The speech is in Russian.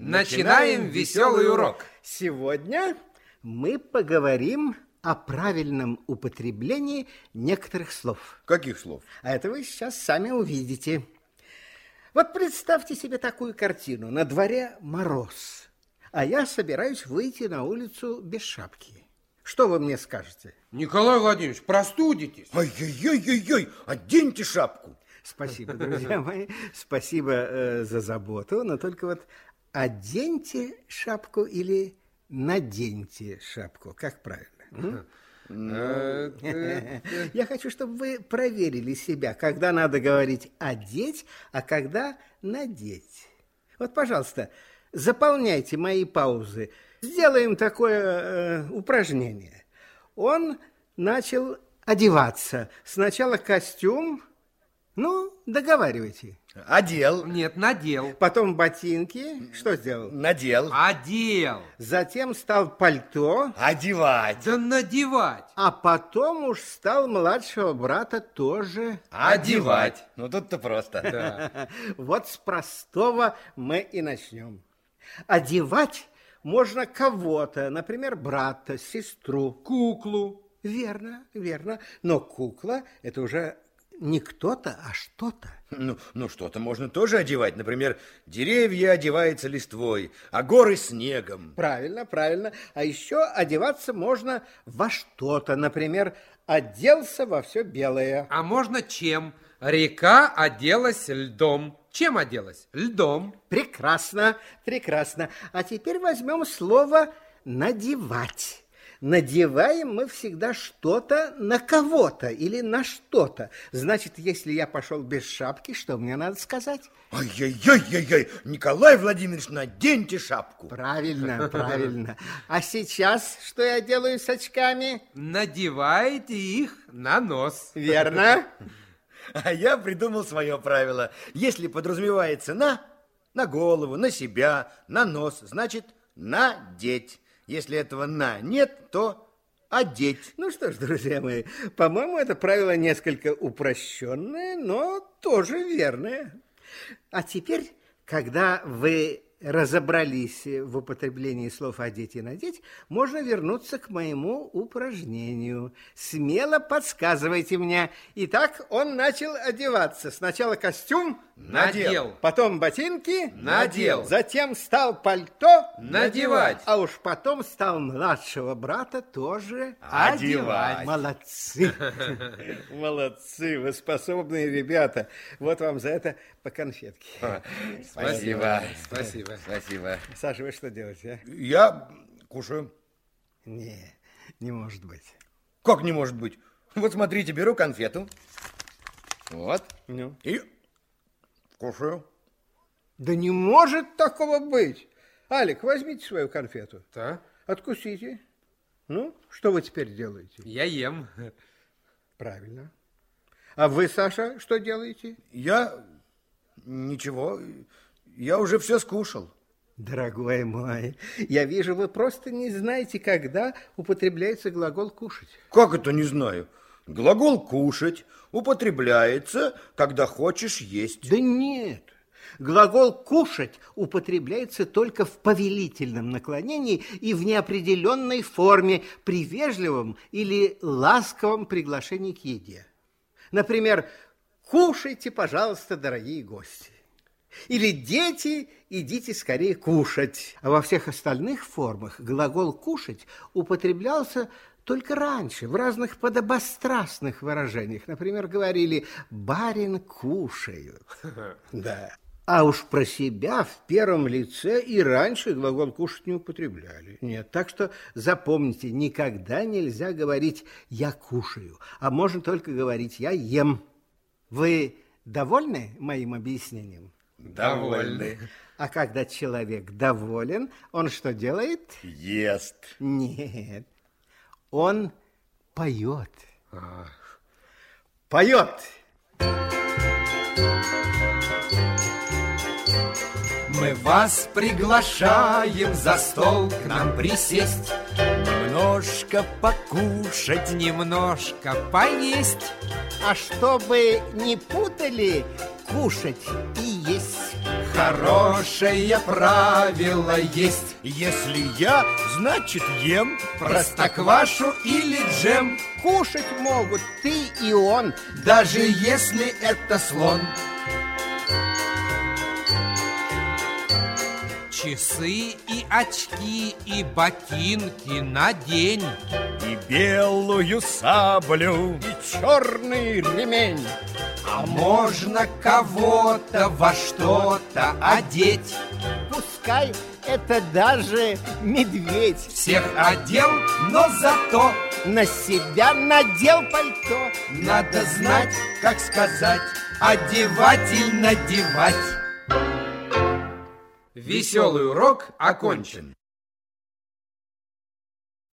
Начинаем веселый урок. Сегодня мы поговорим о правильном употреблении некоторых слов. Каких слов? А это вы сейчас сами увидите. Вот представьте себе такую картину. На дворе мороз, а я собираюсь выйти на улицу без шапки. Что вы мне скажете? Николай Владимирович, простудитесь. Ай-яй-яй-яй-яй, оденьте шапку. Спасибо, друзья мои, спасибо э, за заботу, но только вот оденьте шапку или наденьте шапку, как правильно? Я хочу, чтобы вы проверили себя, когда надо говорить «одеть», а когда «надеть». Вот, пожалуйста, заполняйте мои паузы. Сделаем такое э, упражнение. Он начал одеваться. Сначала костюм. Ну, договаривайте. Одел. Нет, надел. Потом ботинки. Что сделал? Надел. Одел. Затем стал пальто. Одевать. Да надевать. А потом уж стал младшего брата тоже. Одевать. Ну тут-то просто. Да. Вот с простого мы и начнем. Одевать можно кого-то, например, брата, сестру. Куклу. Верно, верно. Но кукла – это уже не кто-то, а что-то. Ну, ну что-то можно тоже одевать. Например, деревья одеваются листвой, а горы снегом. Правильно, правильно. А еще одеваться можно во что-то. Например, оделся во все белое. А можно чем? Река оделась льдом. Чем оделась? Льдом. Прекрасно, прекрасно. А теперь возьмем слово «надевать». Надеваем мы всегда что-то на кого-то или на что-то. Значит, если я пошел без шапки, что мне надо сказать? Ай-яй-яй-яй-яй, Николай Владимирович, наденьте шапку. Правильно, правильно. А сейчас что я делаю с очками? Надеваете их на нос. Верно? А я придумал свое правило. Если подразумевается на, на голову, на себя, на нос, значит надеть. Если этого на нет, то одеть. Ну что ж, друзья мои, по-моему, это правило несколько упрощенное, но тоже верное. А теперь, когда вы разобрались в употреблении слов «одеть» и «надеть», можно вернуться к моему упражнению. Смело подсказывайте мне. Итак, он начал одеваться. Сначала костюм. Надел. Потом ботинки. Надел. Затем стал пальто. Надевать. А уж потом стал младшего брата тоже Одевать. Молодцы. Молодцы, вы способные ребята. Вот вам за это по конфетке. Спасибо. Спасибо. Спасибо. Саша, вы что делаете, а? Я кушаю. Не, не может быть. Как не может быть? Вот смотрите, беру конфету. Вот. Ну? И кушаю. Да не может такого быть. Алик, возьмите свою конфету. Да? Откусите. Ну, что вы теперь делаете? Я ем. Правильно. А вы, Саша, что делаете? Я ничего, я уже все скушал. Дорогой мой, я вижу, вы просто не знаете, когда употребляется глагол «кушать». Как это не знаю? Глагол «кушать» употребляется, когда хочешь есть. Да нет. Глагол «кушать» употребляется только в повелительном наклонении и в неопределенной форме при вежливом или ласковом приглашении к еде. Например, «Кушайте, пожалуйста, дорогие гости». Или «Дети, идите скорее кушать». А во всех остальных формах глагол «кушать» употреблялся только раньше, в разных подобострастных выражениях. Например, говорили «барин кушают». Да. А уж про себя в первом лице и раньше глагол «кушать» не употребляли. Нет, так что запомните, никогда нельзя говорить «я кушаю», а можно только говорить «я ем». Вы довольны моим объяснением? Довольны. А когда человек доволен, он что делает? Ест. Нет, он поет. Поет. Мы вас приглашаем за стол к нам присесть, Немножко покушать. немножко поесть. А чтобы не путали, кушать. Хорошее правило есть. Если я, значит ем. Простоквашу или джем. Кушать могут ты и он. Даже если это слон. Часы и очки и ботинки надень И белую саблю И черный ремень. А можно кого-то во что-то одеть. Пускай это даже медведь. Всех одел, но зато на себя надел пальто. Надо знать, как сказать Одеватель надевать Веселый урок окончен